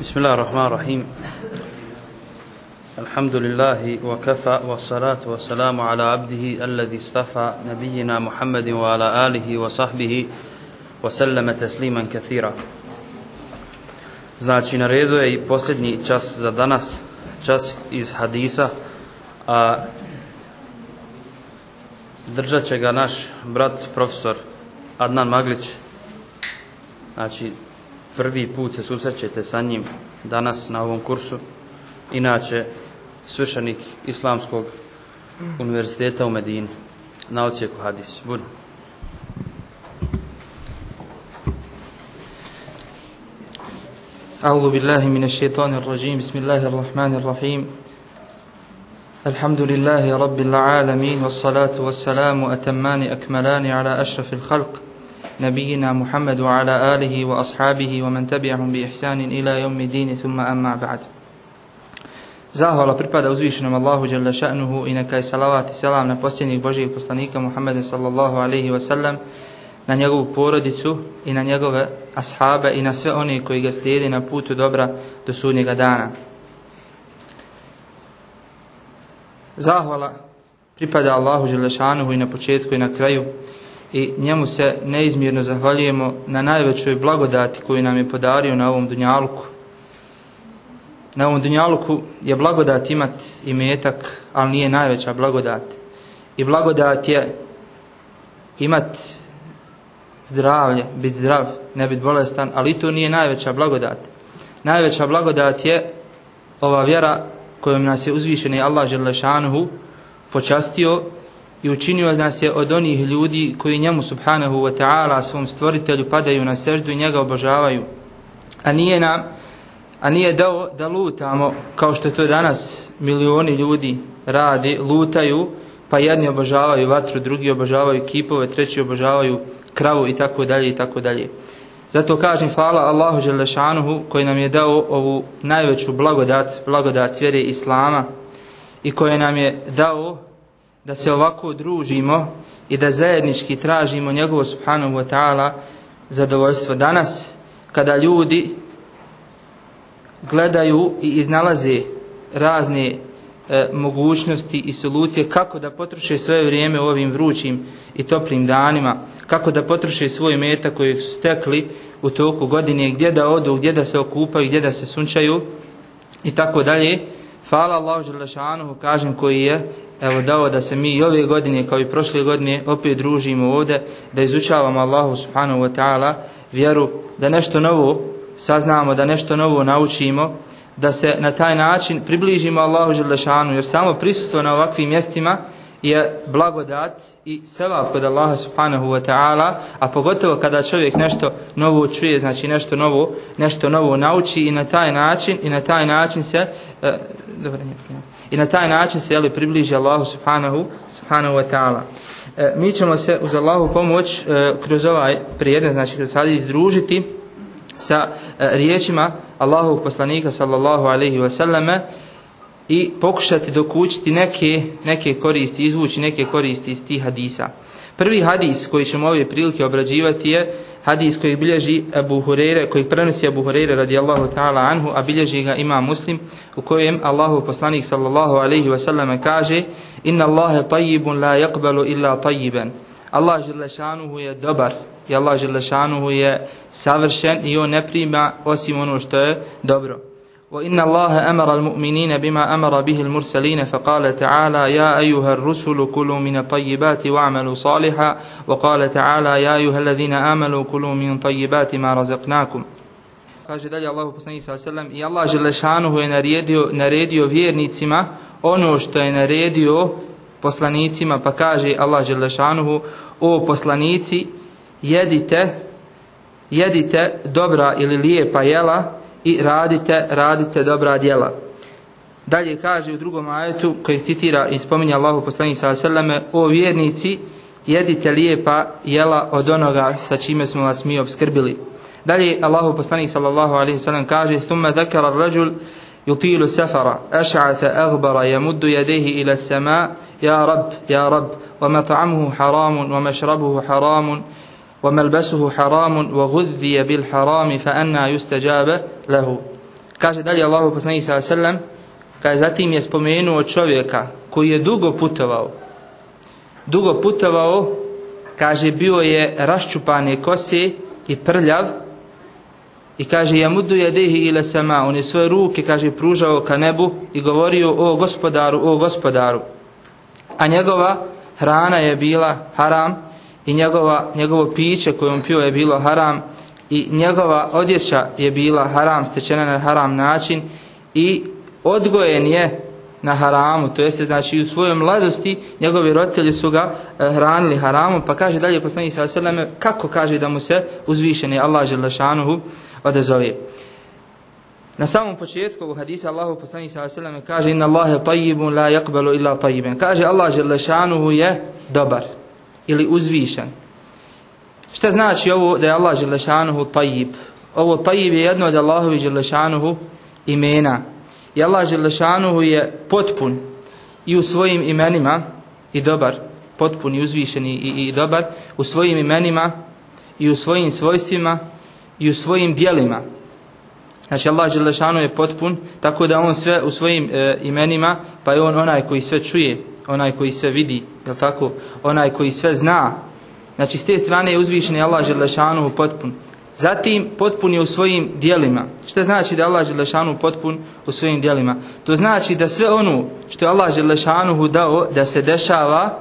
بسم الله الرحمن الرحيم الحمد لله وكفى والصلاة والسلام على عبده الذي اصطفى نبينا محمد وعلى آله وصحبه وسلم تسليما كثيرا Znači, na redu je i posljednji čas za danas, čas iz hadisa, a držat će ga naš brat, profesor Adnan Maglić. Znači, prvi put se susrećete sa njim danas na ovom kursu. Inače, svršenik Islamskog univerziteta u Medini, na ocijeku hadis. Budi. أعوذ بالله من الشيطان الرجيم بسم الله الرحمن الرحيم الحمد لله رب العالمين والصلاة والسلام أتمان أكملان على أشرف الخلق نبينا محمد وعلى آله وأصحابه ومن تبعهم بإحسان إلى يوم الدين ثم أما بعد Zahvala pripada uzvišenom Allahu dželle šanuhu i neka je salavat i selam na posljednjeg Božijeg poslanika Muhammeda sallallahu alejhi ve sellem na njegovu porodicu i na njegove ashabe i na sve one koji ga slijede na putu dobra do sudnjega dana. Zahvala pripada Allahu Želešanuhu i na početku i na kraju i njemu se neizmjerno zahvaljujemo na najvećoj blagodati koju nam je podario na ovom dunjaluku. Na ovom dunjaluku je blagodat imat i metak, ali nije najveća blagodat. I blagodat je imat zdravlje, biti zdrav, ne biti bolestan, ali to nije najveća blagodat. Najveća blagodat je ova vjera kojom nas je uzvišeni Allah Želešanuhu počastio i učinio nas je od onih ljudi koji njemu subhanahu wa ta'ala svom stvoritelju padaju na seždu i njega obožavaju. A nije nam a nije dao da lutamo kao što to danas milioni ljudi radi, lutaju, pa jedni obožavaju vatru, drugi obožavaju kipove, treći obožavaju kravu i tako dalje i tako dalje. Zato kažem hvala Allahu Želešanuhu koji nam je dao ovu najveću blagodat, blagodat vjere Islama i koji nam je dao da se ovako družimo i da zajednički tražimo njegovo subhanahu wa ta'ala zadovoljstvo. Danas kada ljudi gledaju i iznalaze razne e, mogućnosti i solucije kako da potroše svoje vrijeme u ovim vrućim i toplim danima, kako da potroše svoj metak koji su stekli u toku godine, gdje da odu, gdje da se okupaju, gdje da se sunčaju i tako dalje. Hvala Allahu Želešanuhu, kažem koji je evo dao da se mi i ove godine kao i prošle godine opet družimo ovdje, da izučavamo Allahu subhanahu wa ta'ala vjeru, da nešto novo saznamo, da nešto novo naučimo, da se na taj način približimo Allahu Želešanu, jer samo prisustvo na ovakvim mjestima je blagodat i sevap kod Allaha subhanahu wa ta'ala, a pogotovo kada čovjek nešto novo čuje, znači nešto novo, nešto novo nauči i na taj način i na taj način se e, dobro, nije, i na taj način se jeli, približi Allahu subhanahu, subhanahu wa ta'ala. E, mi ćemo se uz Allahu pomoć e, kroz ovaj prijedne, znači kroz hadis družiti sa e, riječima Allahovog poslanika sallallahu alaihi wa sallame i pokušati dokućiti neke, neke koristi, izvući neke koristi iz tih hadisa. Prvi hadis koji ćemo ove prilike obrađivati je hadis koji bilježi Abu Hurere, koji prenosi Abu Hurere radijallahu ta'ala anhu, a bilježi ga ima muslim, u kojem Allahu poslanik sallallahu alaihi wa sallam kaže Inna Allahe tajibun la yakbalu illa tajiban. Allah želešanuhu je dobar i Allah želešanuhu je savršen i on ne prima osim ono što je dobro. وإن الله أمر المؤمنين بما أمر به المرسلين فقال تعالى يا أيها الرسل كلوا من الطيبات واعملوا صالحا وقال تعالى يا أيها الذين آمنوا كلوا من طيبات ما رزقناكم kaže dalje Allahu poslanik sallallahu alejhi ve sellem i Allah dželešanuhu je naredio naredio vjernicima ono što je naredio poslanicima pa kaže Allah dželešanuhu o poslanici jedite jedite dobra ili lijepa jela i radite, radite dobra djela. Dalje kaže u drugom ajetu koji citira i spominje Allahu poslanik sallallahu o vjernici jedite lijepa jela od onoga sa čime smo vas mi obskrbili. Dalje Allahu poslanik sallallahu alejhi ve sellem kaže: "Thumma zakara ar-rajul yutilu safara, ash'atha aghbara yamuddu yadayhi ila as-sama' ya rab ya rab wa mat'amuhu haramun wa mashrabuhu haramun وملبسه حرام وغذي بالحرام فأنا يستجاب له Kaže dalje Allahu poslanik sallallahu alejhi ve sellem, kaže zatim je spomenuo čovjeka koji je dugo putovao. Dugo putovao, kaže bio je raščupane kose i prljav i kaže jamudu jedehi ila sama, on je svoje ruke kaže pružao ka nebu i govorio o gospodaru, o gospodaru. A njegova hrana je bila haram i njegova, njegovo piće koje on pio je bilo haram i njegova odjeća je bila haram, stečena na haram način i odgojen je na haramu, to jeste znači u svojoj mladosti njegovi roditelji su ga e, hranili haramom, pa kaže dalje poslanik sa seleme kako kaže da mu se uzvišeni Allah dželle odazove. Na samom početku ovog hadisa Allahu poslanik sa seleme kaže inna Allahe tayyibun la yaqbalu illa tayyiban. Kaže Allah dželle je dobar ili uzvišen. Šta znači ovo da je Allah dželle šanuhu tayyib? Ovo tayyib je jedno od Allahovi dželle šanuhu imena. I Allah Želešanuhu je potpun i u svojim imenima i dobar, potpun i uzvišen i, i, i dobar u svojim imenima i u svojim svojstvima i u svojim dijelima. Znači Allah Želešanuhu je potpun tako da on sve u svojim e, imenima pa je on onaj koji sve čuje, onaj koji sve vidi, je tako? onaj koji sve zna. Znači s te strane je uzvišen i Allah Želešanuhu potpun. Zatim potpun je u svojim dijelima. Šta znači da je Allah Želešanu potpun u svojim dijelima? To znači da sve ono što je Allah Želešanuhu dao da se dešava,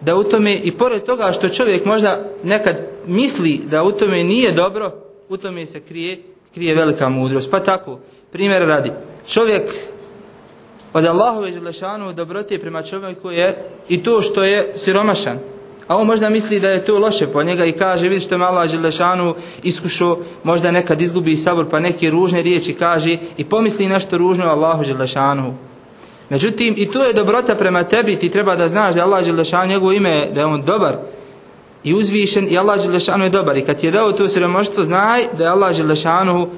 da u tome i pored toga što čovjek možda nekad misli da u tome nije dobro, u tome se krije, krije velika mudrost. Pa tako, primjer radi, čovjek od Allahove Želešanu dobrote prema čovjeku je i to što je siromašan. A on možda misli da je to loše po njega i kaže, vidi što je Allah Želešanu iskušao, možda nekad izgubi sabor pa neke ružne riječi kaže i pomisli nešto ružno Allahu Želešanu. Međutim, i to je dobrota prema tebi, ti treba da znaš da Allah Želešanu, njegovo ime, da je on dobar i uzvišen i Allah Želešanu je dobar. I kad ti je dao to siromaštvo, znaj da je Allah Želešanu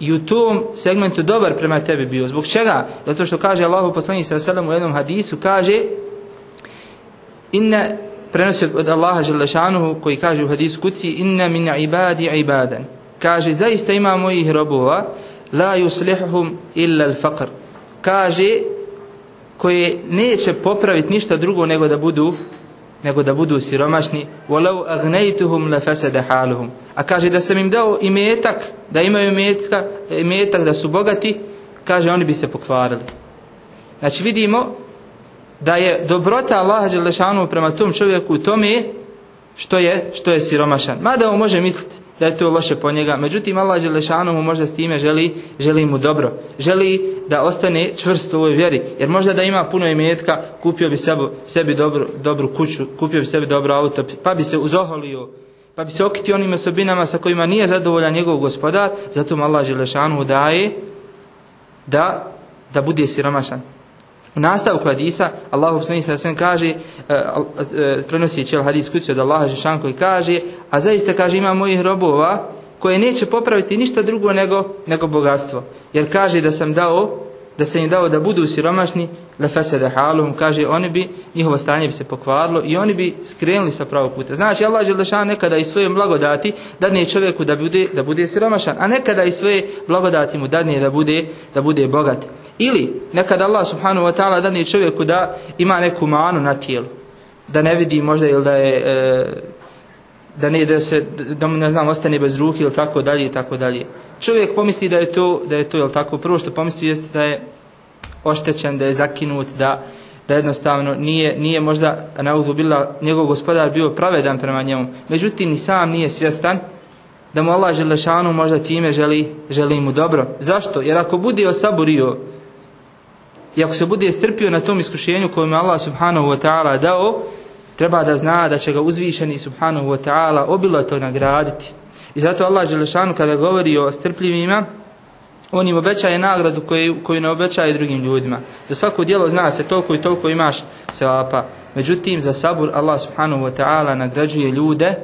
i u tom segmentu dobar prema tebi bio. Zbog čega? Zato što kaže Allahu poslanik ve sellem u jednom hadisu kaže inna prenosi od Allaha Želešanuhu koji kaže u hadisu kuci inna min ibadi ibadan kaže zaista ima mojih robova la yuslihuhum illa al-faqr kaže koje neće popraviti ništa drugo nego da budu nego da budu siromašni. Walau aghnaytuhum la haluhum. A kaže da sam im dao imetak da imaju imetka imetak da su bogati kaže oni bi se pokvarili. Znači vidimo da je dobrota Allaha Đelešanu prema tom čovjeku tome što je, što je siromašan. Mada on može misliti da je to loše po njega, međutim Allah Đelešanu mu možda s time želi, želi mu dobro. Želi da ostane čvrst u ovoj vjeri. Jer možda da ima puno imetka, kupio bi sebi, sebi dobru, dobru kuću, kupio bi sebi dobro auto, pa bi se uzoholio, pa bi se okiti onim osobinama sa kojima nije zadovoljan njegov gospodar, zato mu Allah Đelešanu daje da, da bude siromašan. U nastavku hadisa Allahu poslanik sa sve kaže uh, uh, prenosi hadis kući od Allaha dželle koji kaže a zaista kaže ima mojih robova koje neće popraviti ništa drugo nego nego bogatstvo. Jer kaže da sam dao da se im dao da budu siromašni la fasada haluhum kaže oni bi njihovo stanje bi se pokvarilo i oni bi skrenuli sa pravog puta znači Allah dželle nekada i svoje blagodati dadne čovjeku da bude da bude siromašan a nekada i svoje blagodati mu dadne da bude da bude bogat Ili nekad Allah subhanahu wa ta'ala dani čovjeku da ima neku manu na tijelu. Da ne vidi možda ili da je e, da ne da se da ne znam ostane bez ruke ili tako dalje i tako dalje. Čovjek pomisli da je to da je to jel tako prvo što pomisli jeste da je oštećen, da je zakinut, da da jednostavno nije nije možda nauzu bila njegov gospodar bio pravedan prema njemu. Međutim ni sam nije svjestan da mu Allah dželle možda time želi želi mu dobro. Zašto? Jer ako bude osaburio I ako se bude strpio na tom iskušenju kojem je Allah subhanahu wa ta'ala dao, treba da zna da će ga uzvišeni subhanahu wa ta'ala obilato nagraditi. I zato Allah Želešanu kada govori o strpljivima, on im obećaje nagradu koju, koju ne obećaje drugim ljudima. Za svako dijelo zna se toliko i toliko imaš sevapa. Međutim, za sabur Allah subhanahu wa ta'ala nagrađuje ljude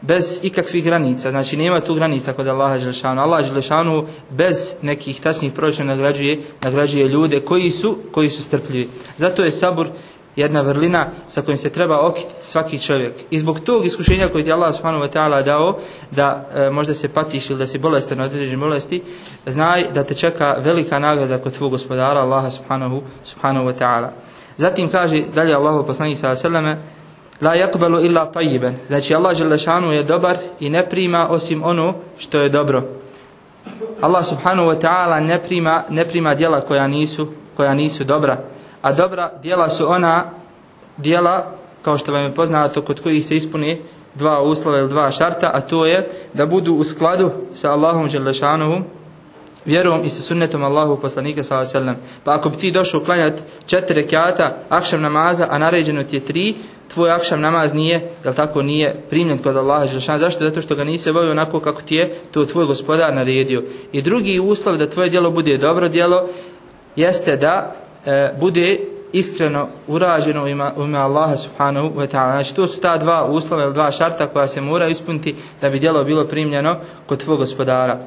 bez ikakvih granica. Znači nema tu granica kod Allaha Želešanu. Allah Želešanu bez nekih tačnih proračuna nagrađuje, nagrađuje ljude koji su, koji su strpljivi. Zato je sabur jedna vrlina sa kojim se treba okititi svaki čovjek. I zbog tog iskušenja koje ti Allah subhanahu wa ta'ala dao, da e, možda se patiš ili da si bolestan od određene bolesti, znaj da te čeka velika nagrada kod tvog gospodara Allaha subhanahu, subhanahu wa ta'ala. Zatim kaže dalje Allahu poslanik ve selleme La yaqbalu illa tayyiban. Znači Allah dželle je dobar i ne prima osim ono što je dobro. Allah subhanahu wa ta'ala ne prima, ne prima djela koja nisu, koja nisu dobra. A dobra djela su ona djela, kao što vam je poznato, kod kojih se ispuni dva uslova ili dva šarta, a to je da budu u skladu sa Allahom Želešanuhu, vjerom i sa sunnetom Allahu poslanika sallallahu Pa ako bi ti došao klanjati četiri rekata akšam namaza, a naređeno ti je tri, tvoj akšam namaz nije, jel tako, nije primljen kod Allaha Želešana. Zašto? Zato što ga nisi obavio onako kako ti je to tvoj gospodar naredio. I drugi uslov da tvoje djelo bude dobro djelo jeste da bude iskreno urađeno u ime, Allaha subhanahu wa ta'ala. Znači to su ta dva uslova ili dva šarta koja se mora ispuniti da bi djelo bilo primljeno kod tvog gospodara.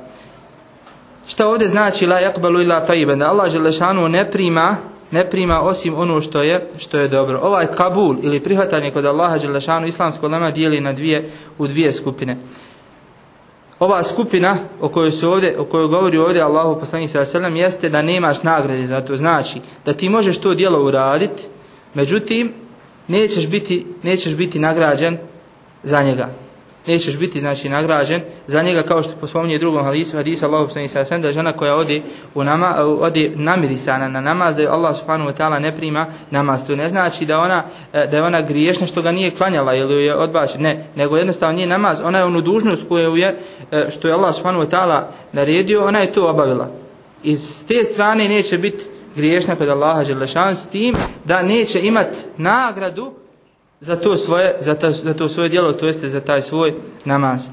Šta ovdje znači la yaqbalu illa tayyiban? Da Allah dželle ne prima ne prima osim ono što je što je dobro. Ovaj kabul ili prihvatanje kod Allaha dželle islamsko lema dijeli na dvije u dvije skupine. Ova skupina o kojoj se ovdje o kojoj govori ovdje Allahu poslanik sallallahu jeste da nemaš nagrade za to. Znači da ti možeš to djelo uraditi, međutim nećeš biti nećeš biti nagrađen za njega nećeš biti znači nagrađen za njega kao što spominje drugom hadisu hadisu Allahu sallallahu da žena koja odi u nama odi namirisana na namaz da je Allah subhanahu wa taala ne prima namaz. To ne znači da ona e, da je ona griješna što ga nije klanjala ili je odbačena ne nego jednostavno nije namaz. Ona je onu dužnost koju je e, što je Allah subhanahu wa taala naredio ona je to obavila. Iz te strane neće biti griješna kod Allaha s tim da neće imati nagradu za to svoje, za, za to svoje djelo, to jeste za taj svoj namaz.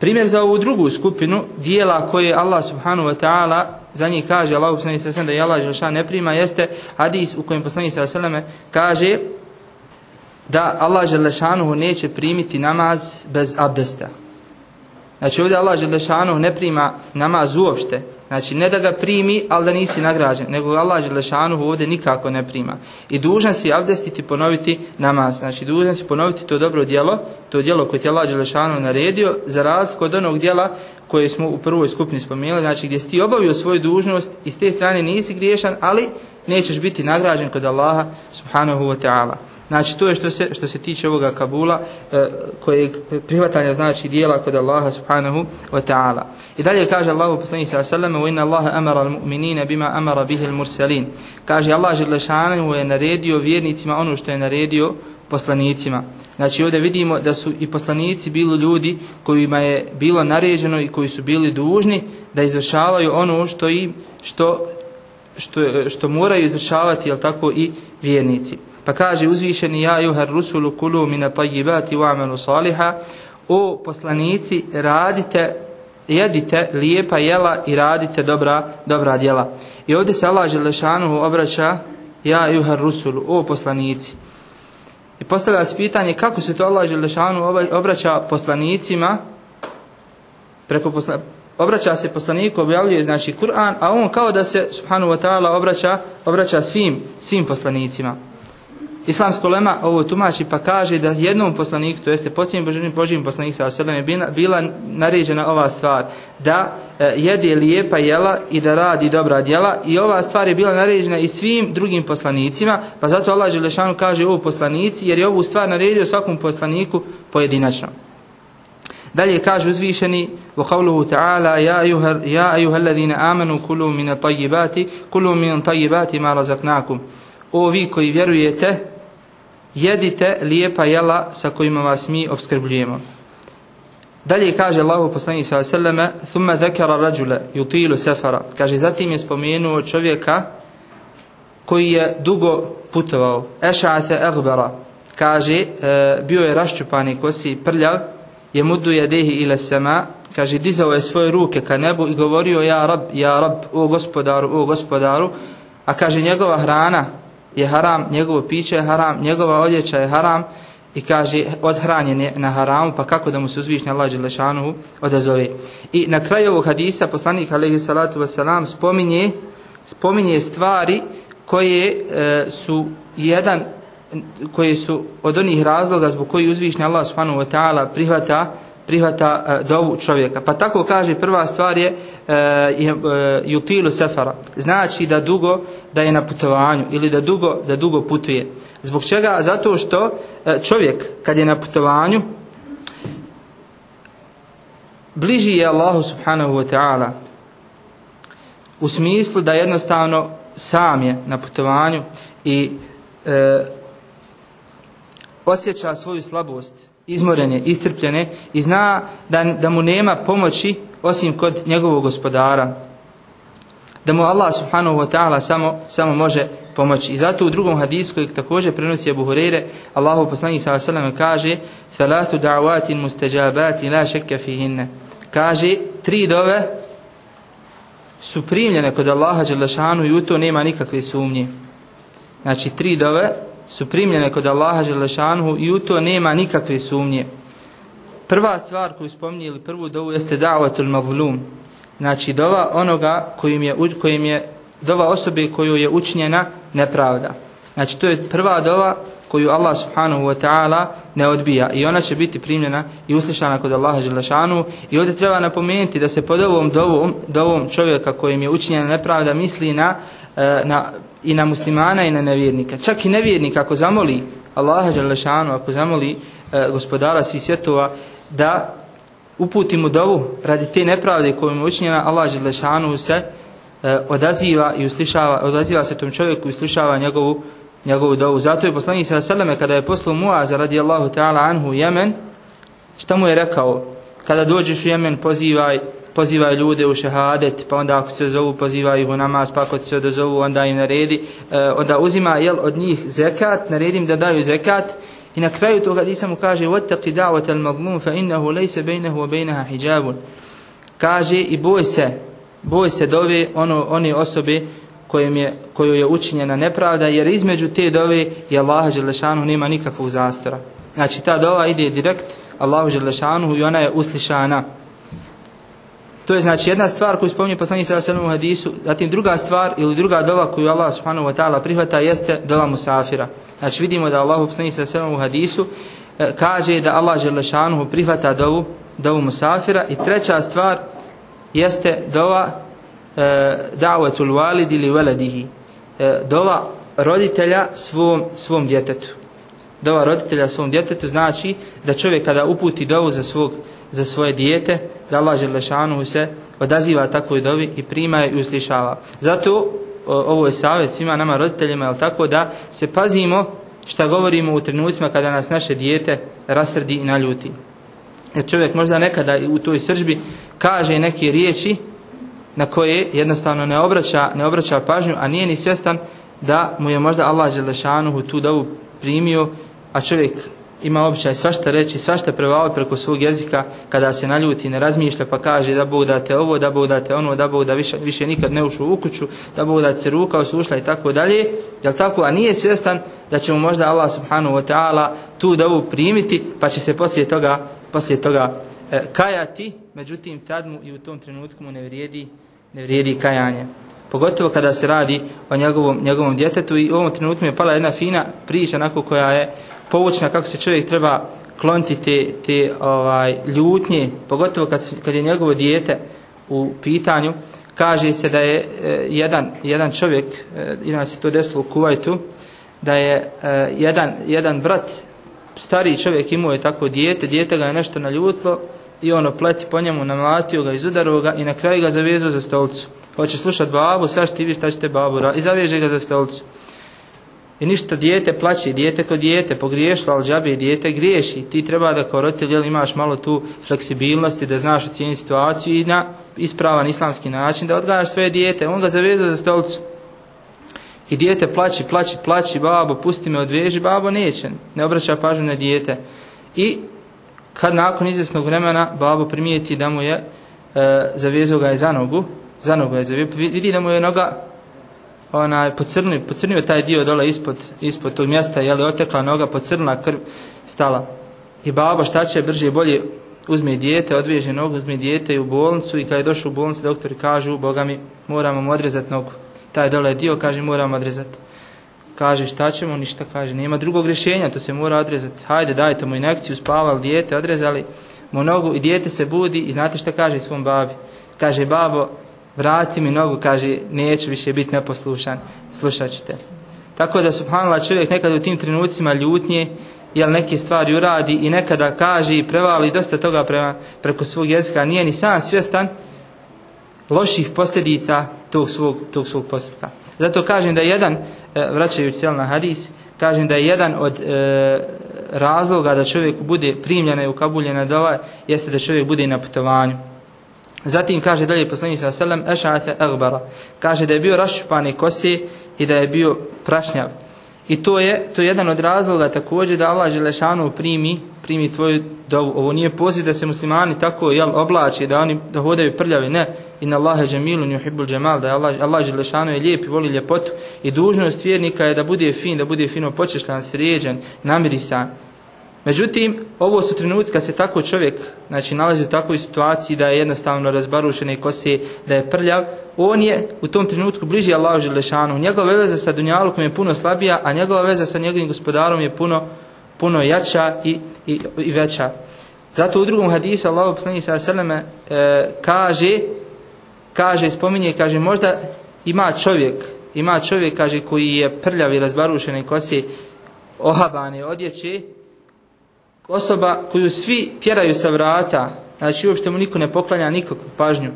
Primjer za ovu drugu skupinu dijela koje Allah subhanahu wa ta'ala za njih kaže Allah subhanahu wa da je Allah ne prima jeste hadis u kojem poslanik sallallahu kaže da Allah Želešanuhu neće primiti namaz bez abdesta. Znači ovdje Allah Želešanuhu ne prima namaz uopšte, Znači ne da ga primi, ali da nisi nagrađen, nego Allah Želešanuhu ovdje nikako ne prima. I dužan si abdestiti ponoviti namaz. Znači dužan si ponoviti to dobro djelo, to djelo koje ti je Allah naredio, za razliku od onog djela koje smo u prvoj skupini spomenuli, znači gdje si ti obavio svoju dužnost i s te strane nisi griješan, ali nećeš biti nagrađen kod Allaha subhanahu wa ta'ala. Znači to je što se, što se tiče ovoga Kabula e, kojeg prihvatanja znači dijela kod Allaha subhanahu wa ta'ala. I dalje kaže Allahu poslanik sallallahu alejhi ve sellem: "Inna Allaha amara al-mu'minina bima amara bihi al-mursalin." Kaže Allah dželle je naredio vjernicima ono što je naredio poslanicima. Znači ovdje vidimo da su i poslanici bili ljudi kojima je bilo naređeno i koji su bili dužni da izvršavaju ono što im što što, što moraju izvršavati jel tako i vjernici. Pa kaže uzvišeni ja juhar rusulu kulu mine tajibati wa amelu saliha o poslanici radite jedite lijepa jela i radite dobra, dobra djela. I ovdje se Allah Želešanuhu obraća ja juhar rusulu o poslanici. I postavlja se pitanje kako se to Allah Želešanuhu obraća poslanicima preko posla, obraća se poslaniku, objavljuje znači Kur'an, a on kao da se subhanahu wa ta'ala obraća, obraća svim, svim poslanicima. Islamsko lema ovo tumači pa kaže da jednom poslaniku, to jeste posljednjim božim, božim poslanik sa je bila, bila naređena ova stvar, da e, jede lijepa jela i da radi dobra djela i ova stvar je bila naređena i svim drugim poslanicima, pa zato Allah Želešanu kaže ovo poslanici jer je ovu stvar naredio svakom poslaniku pojedinačno. Dalje kaže uzvišeni u qavluhu ta'ala ja ayyuhalladhina amanu kulu min at-tayyibati kulu min tayyibati ma razaqnakum. O vi koji vjerujete jedite lijepa jela sa kojima vas mi obskrbljujemo. Dalje kaže Allahu poslanik ve selleme thumma dhakara rajula yutilu safara. Kaže zatim je spomenuo čovjeka koji je dugo putovao. Eša'atha aghbara. Kaže e, bio je raščupani kosi prljav je mudu jadehi ila sama, kaže dizao je svoje ruke ka nebu i govorio ja rab, ja rab, o gospodaru, o gospodaru, a kaže njegova hrana je haram, njegovo piće je haram, njegova odjeća je haram i kaže odhranjen je na haramu, pa kako da mu se uzvišnja Allah Đelešanuhu odazove. I na kraju ovog hadisa poslanik alaihi salatu wasalam spominje, spominje stvari koje e, su jedan koji su od onih razloga zbog koji uzvišnji Allah subhanahu wa ta'ala prihvata prihvata e, dovu čovjeka. Pa tako kaže prva stvar je e, e, yutilu sefara. Znači da dugo da je na putovanju ili da dugo da dugo putuje. Zbog čega? Zato što e, čovjek kad je na putovanju bliži je Allahu subhanahu wa ta'ala u smislu da jednostavno sam je na putovanju i e, osjeća svoju slabost, izmorene, istrpljene i zna da, da mu nema pomoći osim kod njegovog gospodara. Da mu Allah subhanahu wa ta'ala samo, samo može pomoći. I zato u drugom hadisu također prenosi Abu Hurere, Allahu poslanik sallallahu alejhi kaže: "Thalathu da'awatin mustajabatin la shakka fihinna." Kaže tri dove su primljene kod Allaha dželešanu i u to nema nikakve sumnje. Znači tri dove su primljene kod Allaha dželešanu i u to nema nikakve sumnje. Prva stvar koju spominje ili prvu dovu jeste da'watul mazlum. Znači dova onoga kojim je kojim je dova osobe koju je učinjena nepravda. Znači to je prva dova koju Allah subhanahu wa ta'ala ne odbija i ona će biti primljena i uslišana kod Allaha Želešanu i ovdje treba napomenuti da se pod ovom dovom, dovom čovjeka kojim je učinjena nepravda misli na, na, i na muslimana i na nevjernika. Čak i nevjernik ako zamoli Allaha Želešanu, ako zamoli gospodara svih svjetova da uputi mu dovu radi te nepravde kojom je učinjena Allah Želešanu se odaziva i uslišava, odaziva se tom čovjeku i uslišava njegovu njegovu dovu. Zato je poslanik sa seleme kada je poslao Muaza radijallahu ta'ala anhu u Jemen, šta mu je rekao? Kada dođeš u Jemen pozivaj, pozivaj ljude u šehadet, pa onda ako se zovu pozivaj ih u namaz, pa ako se odazovu onda im naredi, e, onda uzima jel, od njih zekat, naredim da daju zekat i na kraju toga hadisa mu kaže وَتَّقِ دَعْوَةَ الْمَظْلُمُ فَإِنَّهُ لَيْسَ بَيْنَهُ وَبَيْنَهَا حِجَابٌ kaže i boj se, boj se dove ono, one osobe kojim je, koju je učinjena nepravda, jer između te dove i Allaha Želešanu nema nikakvog zastora. Znači ta dova ide direkt Allahu Želešanu i ona je uslišana. To je znači jedna stvar koju spominje poslanik sa selom u hadisu, zatim druga stvar ili druga dova koju Allah subhanahu wa ta'ala prihvata jeste dova musafira. Znači vidimo da Allah poslanik sa selom u hadisu e, kaže da Allah Želešanu prihvata dovu, dovu musafira i treća stvar jeste dova da'watul walidi li waladihi dova roditelja svom svom djetetu dova roditelja svom djetetu znači da čovjek kada uputi dovu za svog za svoje dijete da Allah dželle se odaziva takvoj dovi i prima je i uslišava. Zato ovo je savjet svima nama roditeljima je tako da se pazimo šta govorimo u trenucima kada nas naše dijete rasrdi i naljuti. Jer čovjek možda nekada u toj sržbi kaže neke riječi na koje jednostavno ne obraća, ne obraća pažnju, a nije ni svjestan da mu je možda Allah Želešanuhu tu dovu primio, a čovjek ima običaj svašta reći, svašta prevaliti preko svog jezika kada se naljuti, ne razmišlja pa kaže da Bog date ovo, da Bog date ono, da Bog da više, više nikad ne ušu u kuću, da Bog da se ruka osušla i tako dalje, jel tako, a nije svjestan da će mu možda Allah subhanahu wa ta'ala tu dovu primiti pa će se poslije toga, poslije toga e, kajati, međutim tad mu i u tom trenutku mu ne vrijedi, ne vrijedi kajanje. Pogotovo kada se radi o njegovom, njegovom djetetu i u ovom trenutku mi je pala jedna fina priča onako koja je poučna kako se čovjek treba kloniti te, te ovaj, ljutnje, pogotovo kad, kad je njegovo dijete u pitanju, kaže se da je e, jedan, jedan čovjek, e, inače se to desilo u Kuvajtu, da je e, jedan, jedan brat, stariji čovjek imao je tako dijete, dijete ga je nešto naljutlo i ono pleti po njemu, namlatio ga, izudario ga i na kraju ga zavezao za stolcu. Hoće slušat babu, sad ti vi šta ćete babu raditi i zaveže ga za stolcu. I ništa, dijete plaće, dijete ko dijete, pogriješilo, ali džabe, dijete griješi. Ti treba da kao roditelj jel, imaš malo tu fleksibilnosti, da znaš ocijeniti situaciju i na ispravan islamski način da odgajaš svoje dijete. On ga zavezao za stolcu. I dijete plaći, plaći, plaći, babo, pusti me, odveži, babo neće, ne obraća pažnju na dijete. I kad nakon izvjesnog vremena babo primijeti da mu je e, zavezao ga je za nogu, za nogu je zavezao, vidi da mu je noga onaj pocrnio, pocrnio taj dio dole ispod, ispod tog mjesta, je li otekla noga, pocrnila krv, stala. I babo šta će brže i bolje uzme dijete, odveže nogu, uzme dijete i u bolnicu i kad je došao u bolnicu, doktori kažu, boga mi, moramo mu odrezati nogu. Taj dole dio kaže, moramo odrezati. kaže šta ćemo, ništa kaže, nema drugog rješenja, to se mora odrezati. Hajde, dajte mu injekciju, spavali dijete, odrezali mu nogu i dijete se budi i znate šta kaže svom babi? Kaže, babo, vrati mi nogu, kaže, neću više biti neposlušan, slušat ću te. Tako da, subhanallah, čovjek nekada u tim trenucima ljutnje, jel neke stvari uradi i nekada kaže i prevali dosta toga prema, preko svog jezika, nije ni sam svjestan loših posljedica tog svog, tog svog postupka. Zato kažem da je jedan, e, vraćajući cijel na hadis, kažem da je jedan od e, razloga da čovjek bude primljena i ukabuljena dova, jeste da čovjek bude na putovanju. Zatim kaže dalje poslanik sa selam eš'ate aghbara. Kaže da je bio raščupane kose i da je bio prašnjav. I to je to je jedan od razloga također da Allah dželešanu primi primi tvoju dovu. Ovo nije poziv da se muslimani tako jel oblači da oni da hodaju prljavi, ne. Inna Allaha jamilun yuhibbul jamal, da je Allah Allah dželešanu je lijep i voli ljepotu i dužnost vjernika je da bude fin, da bude fino počešljan, sređen, namirisan. Međutim, ovo su trenuci kad se tako čovjek znači, nalazi u takvoj situaciji da je jednostavno razbarušen i kose, da je prljav, on je u tom trenutku bliži Allahu Želešanu. Njegova veza sa Dunjalukom je puno slabija, a njegova veza sa njegovim gospodarom je puno, puno jača i, i, i veća. Zato u drugom hadisu Allah poslanih sa seleme e, kaže, kaže, spominje, kaže, možda ima čovjek, ima čovjek, kaže, koji je prljav razbarušen i kose, ohabane odjeće, osoba koju svi tjeraju sa vrata, znači uopšte mu niko ne poklanja nikakvu pažnju.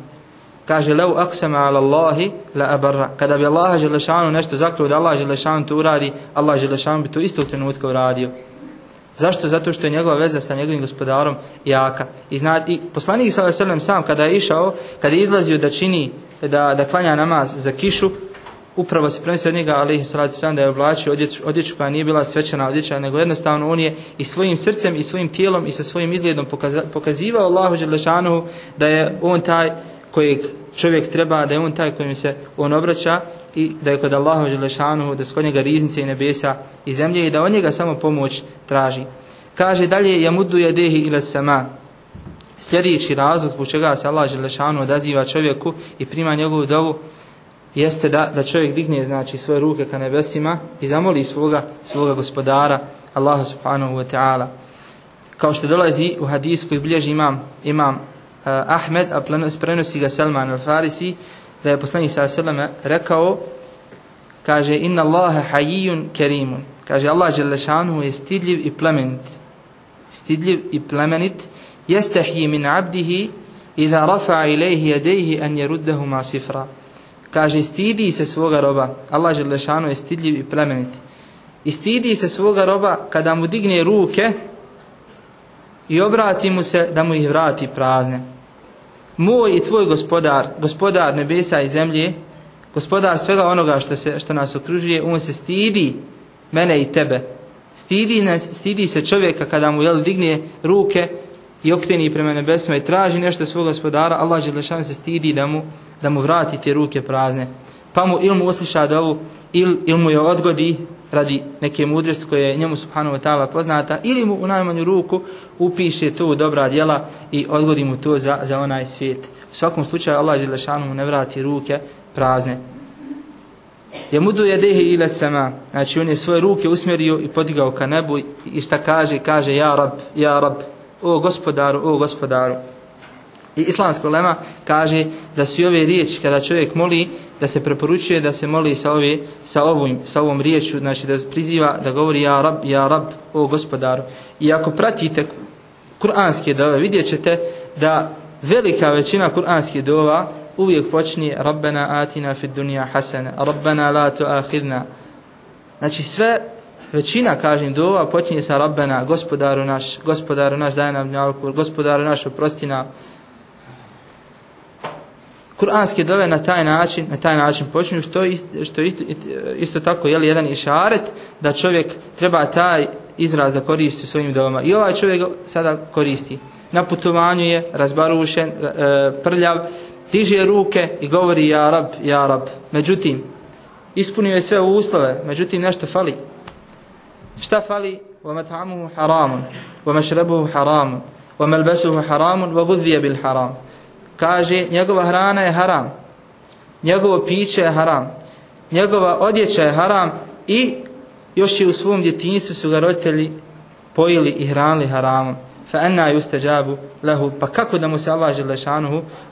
Kaže, leu aksama ala Allahi la abarra. Kada bi Allah Želešanu nešto zakljuo da Allah Želešanu to uradi, Allah Želešanu bi to istog trenutka uradio. Zašto? Zato što je njegova veza sa njegovim gospodarom jaka. I, zna, i poslanik sa sam kada je išao, kada je izlazio da čini, da, da klanja namaz za kišu, upravo se prenosi od njega alejhi salatu sam da je oblačio odjeću, odjeću koja nije bila svečana odjeća nego jednostavno on je i svojim srcem i svojim tijelom i sa svojim izgledom pokazivao Allahu dželle da je on taj kojeg čovjek treba da je on taj kojim se on obraća i da je kod Allahu dželle da skod njega riznice i nebesa i zemlje i da on njega samo pomoć traži. Kaže dalje yamudu yadehi ila sama. Sljedeći razlog zbog čega se Allah dželle odaziva čovjeku i prima njegovu dovu jeste da, da čovjek digne znači svoje ruke ka nebesima i zamoli svoga, svoga gospodara Allaha subhanahu wa ta'ala. Kao što dolazi u hadisu koji bilježi imam, imam uh, Ahmed, a prenosi ga Salman al-Farisi, da je poslanik sa sallam rekao, kaže, inna Allaha hajijun kerimun. Kaže, Allah Želešanu je stidljiv i plemenit. Stidljiv i plemenit. Jestahji min abdihi idha rafa ilaihi jadejhi an jeruddahuma sifra kaže stidi se svoga roba. Allah Želešanu je stidljiv i plemenit. I stidi se svoga roba kada mu digne ruke i obrati mu se da mu ih vrati prazne. Moj i tvoj gospodar, gospodar nebesa i zemlje, gospodar svega onoga što, se, što nas okružuje, on se stidi mene i tebe. Stidi, ne, stidi se čovjeka kada mu jel, digne ruke i okreni prema nebesima i traži nešto svog gospodara, Allah Želešan se stidi da mu, da mu vrati te ruke prazne. Pa mu ili mu usliša dovu, ili il mu je odgodi radi neke mudrosti koje je njemu subhanahu wa ta'ala poznata, ili mu u najmanju ruku upiše tu dobra djela i odgodi mu to za, za onaj svijet. U svakom slučaju Allah Želešanu mu ne vrati ruke prazne. Je mudu jedehi ila sama. Znači on je svoje ruke usmjerio i podigao ka nebu i šta kaže? Kaže ja rab, ja rab o gospodaru, o gospodaru. I islamsko lema kaže da su ove riječi kada čovjek moli da se preporučuje da se moli sa, ove, sa, ovim, sa ovom riječu, znači da priziva da govori ja rab, ja rab, o gospodaru. I ako pratite kuranske dove, vidjet ćete da velika većina kuranskih dova uvijek počne Rabbena atina fid dunja hasana, Rabbena la tu'akhidna. Znači sve većina, kažem, dova počinje sa Rabbena, gospodaru naš, gospodaru naš, daj nam gospodaru naš, oprosti nam Kur'anske dove na taj način, na taj način počinju, što, ist, što isto, isto tako je jedan išaret da čovjek treba taj izraz da koristi u svojim dovama. I ovaj čovjek sada koristi. Na putovanju je razbarušen, e, prljav, diže ruke i govori ja rab, ja rab. Međutim, ispunio je sve uslove, međutim nešto fali. Šta fali? وَمَتْعَمُهُ حَرَامٌ وَمَشْرَبُهُ حَرَامٌ وَمَلْبَسُهُ حَرَامٌ وَغُذِّيَ بِالْحَرَامٌ Kaže, njegova hrana je haram, njegovo piće je haram, njegova odjeća je haram i još i u svom djetinjstvu su ga roditelji pojili i hranili haramom. Fa anna yustajabu lahu pa kako da mu se Allah dželle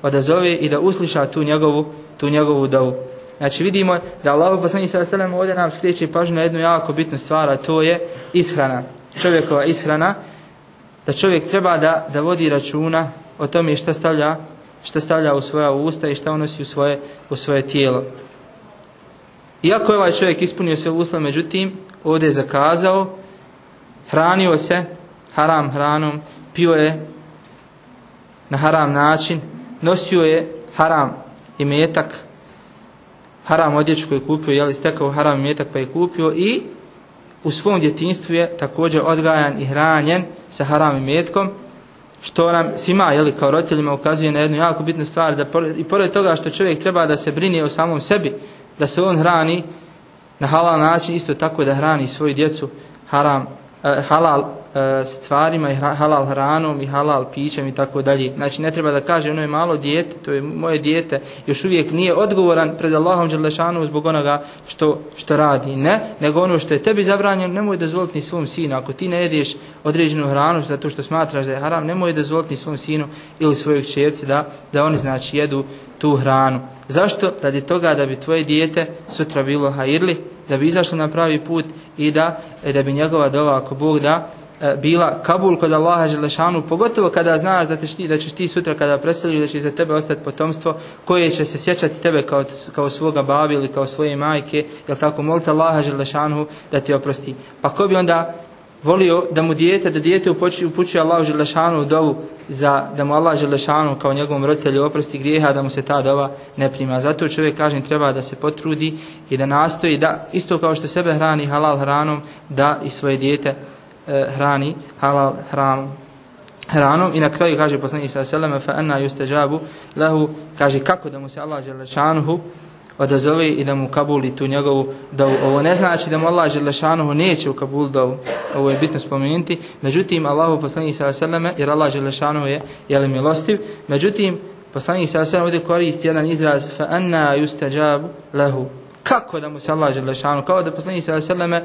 odazove i da usliša tu njegovu tu njegovu dovu. Znači vidimo da Allah poslanik sallallahu alejhi ovdje nam skreće pažnju na jednu jako bitnu stvar, a to je ishrana. Čovjekova ishrana da čovjek treba da, da vodi računa o tome šta stavlja, šta stavlja u svoja usta i šta unosi u svoje, u svoje tijelo. Iako je ovaj čovjek ispunio sve uslove, međutim, ovdje je zakazao, hranio se haram hranom, pio je na haram način, nosio je haram i metak, haram odjeću koju je kupio, jeli stekao haram i metak pa je kupio i u svom djetinstvu je također odgajan i hranjen sa haram i metkom, što nam svima, jeli, kao roditeljima ukazuje na jednu jako bitnu stvar, da i pored toga što čovjek treba da se brine o samom sebi, da se on hrani na halal način, isto tako da hrani svoju djecu haram, eh, halal stvarima i halal hranom i halal pićem i tako dalje. Znači ne treba da kaže ono je malo dijete, to je moje dijete, još uvijek nije odgovoran pred Allahom Đelešanu zbog onoga što, što radi. Ne, nego ono što je tebi zabranjeno, nemoj dozvoliti ni svom sinu. Ako ti ne jedeš određenu hranu zato što smatraš da je haram, nemoj dozvoliti ni svom sinu ili svojoj kćerci da, da oni znači jedu tu hranu. Zašto? Radi toga da bi tvoje dijete sutra bilo hajirli, da bi izašlo na pravi put i da, da bi njegova dova, ako Bog da, E, bila kabul kod Allaha Želešanu, pogotovo kada znaš da, ti, da ćeš ti sutra kada preseliš da će za tebe ostati potomstvo koje će se sjećati tebe kao, kao svoga babi ili kao svoje majke, jel tako, molite Allaha Želešanu da ti oprosti. Pa ko bi onda volio da mu dijete, da dijete upućuje Allahu Želešanu u dovu za da mu Allah Želešanu kao njegovom roditelju oprosti grijeha, da mu se ta dova ne prima. Zato čovjek, kažem, treba da se potrudi i da nastoji da, isto kao što sebe hrani halal hranom, da i svoje dijete E, hrani halal hranom hranom i na kraju kaže poslanik sa seleme fa anna yustajabu lahu kaže kako da mu se Allah dželle odazove i da mu kabuli tu njegovu dovu. Ovo ne znači da mu Allah dželle šanuhu neće u kabul dovu. Ovo je bitno spomenuti. Međutim Allahu poslanik sa seleme jer Allah dželle šanuhu je je milostiv. Međutim poslanik sa seleme ovdje koristi jedan izraz fa anna yustajabu lahu kako da mu se Allah Želešanu, kao da poslanik sa seleme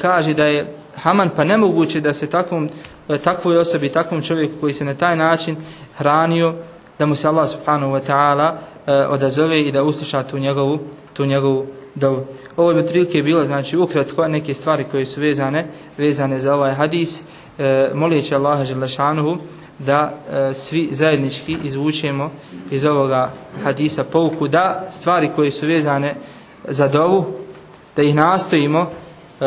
kaže da je Haman pa nemoguće da se takvom, e, takvoj osobi, takvom čovjeku koji se na taj način hranio, da mu se Allah subhanahu wa ta'ala e, odazove i da usliša tu njegovu, tu njegovu dovu. Ovo bi prilike bilo, znači ukratko neke stvari koje su vezane, vezane za ovaj hadis, e, molijeći Allaha Želešanuhu da svi zajednički izvučemo iz ovoga hadisa pouku da stvari koje su vezane za dovu, da ih nastojimo e,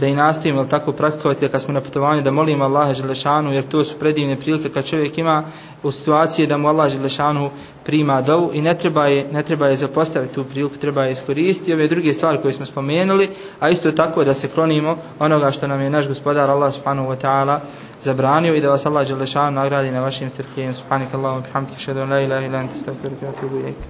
da ih nastojimo tako praktikovati kad smo na putovanju da molimo Allaha Želešanu jer to su predivne prilike kad čovjek ima u situaciji da mu Allah Želešanu prima dovu i ne treba je, ne treba je zapostaviti tu priliku, treba je iskoristiti ove druge stvari koje smo spomenuli, a isto tako da se klonimo onoga što nam je naš gospodar Allah subhanahu wa ta'ala zabranio i da vas Allah Želešanu nagradi na vašim strpljenju. Subhanak Allahum bihamdika, šadu la